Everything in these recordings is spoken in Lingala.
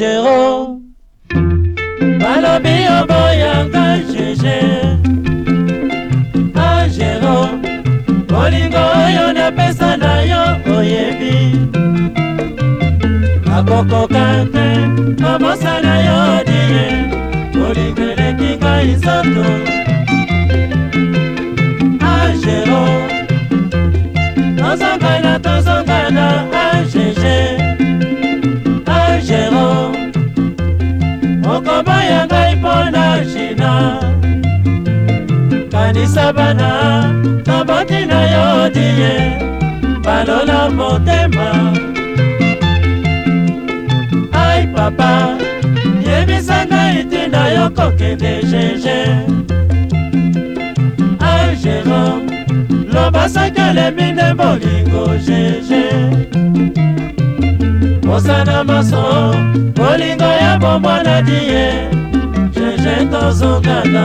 jero balobi oboyanga jeje a ah, jero bolingo oyo napesa na yo oyebi nakokoka te komosa na yo diye bolingo eleki ngai nzoto a ah, jero tozongana tozongana a ah, jeje lisabana naboti na yo diye balola motema ai papa yebisa ngai ntina yo kokende jeje ai jérome loba sakelemi nde bolingo jeje mosana maso bolingo ya bomwana diye jeje tozongana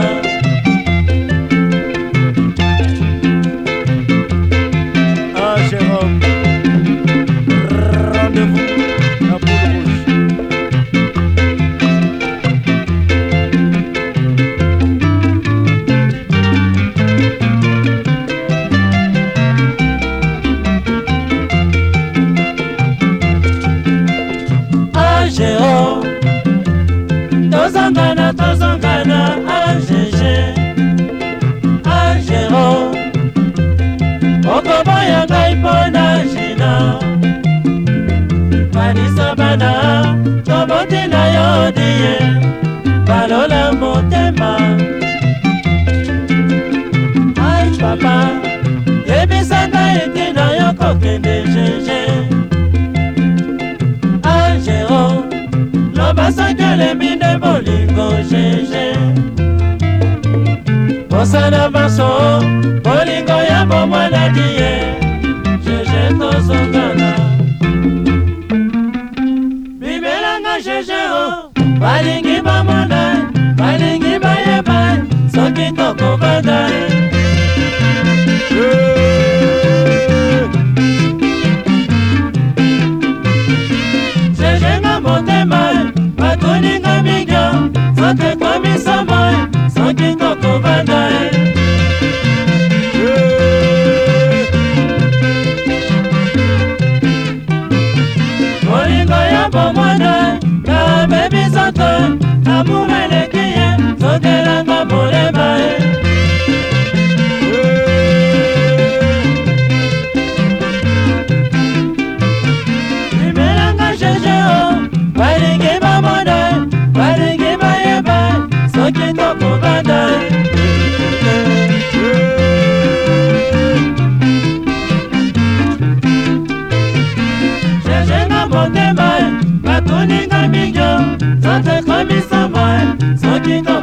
makoma ya ngai mpo na jina kanisa bana tobotina yo die balola motema ai papa yebisa ngai etina yo kokende jeje angero loba soki olemi nde bolingo jeje mosala maso bolingo ya bomwana die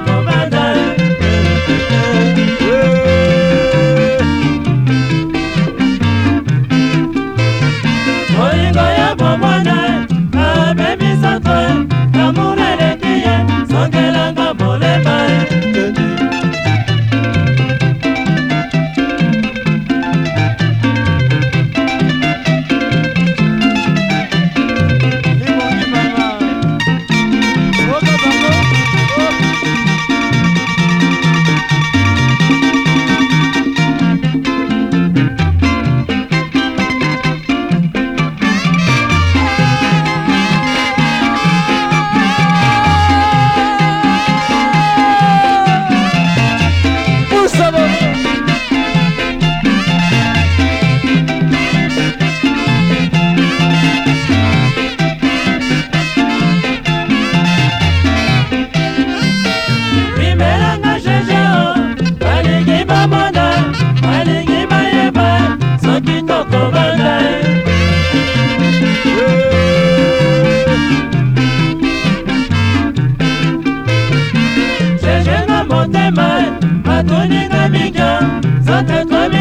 Bye-bye.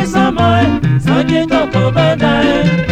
epesama soki tokobanda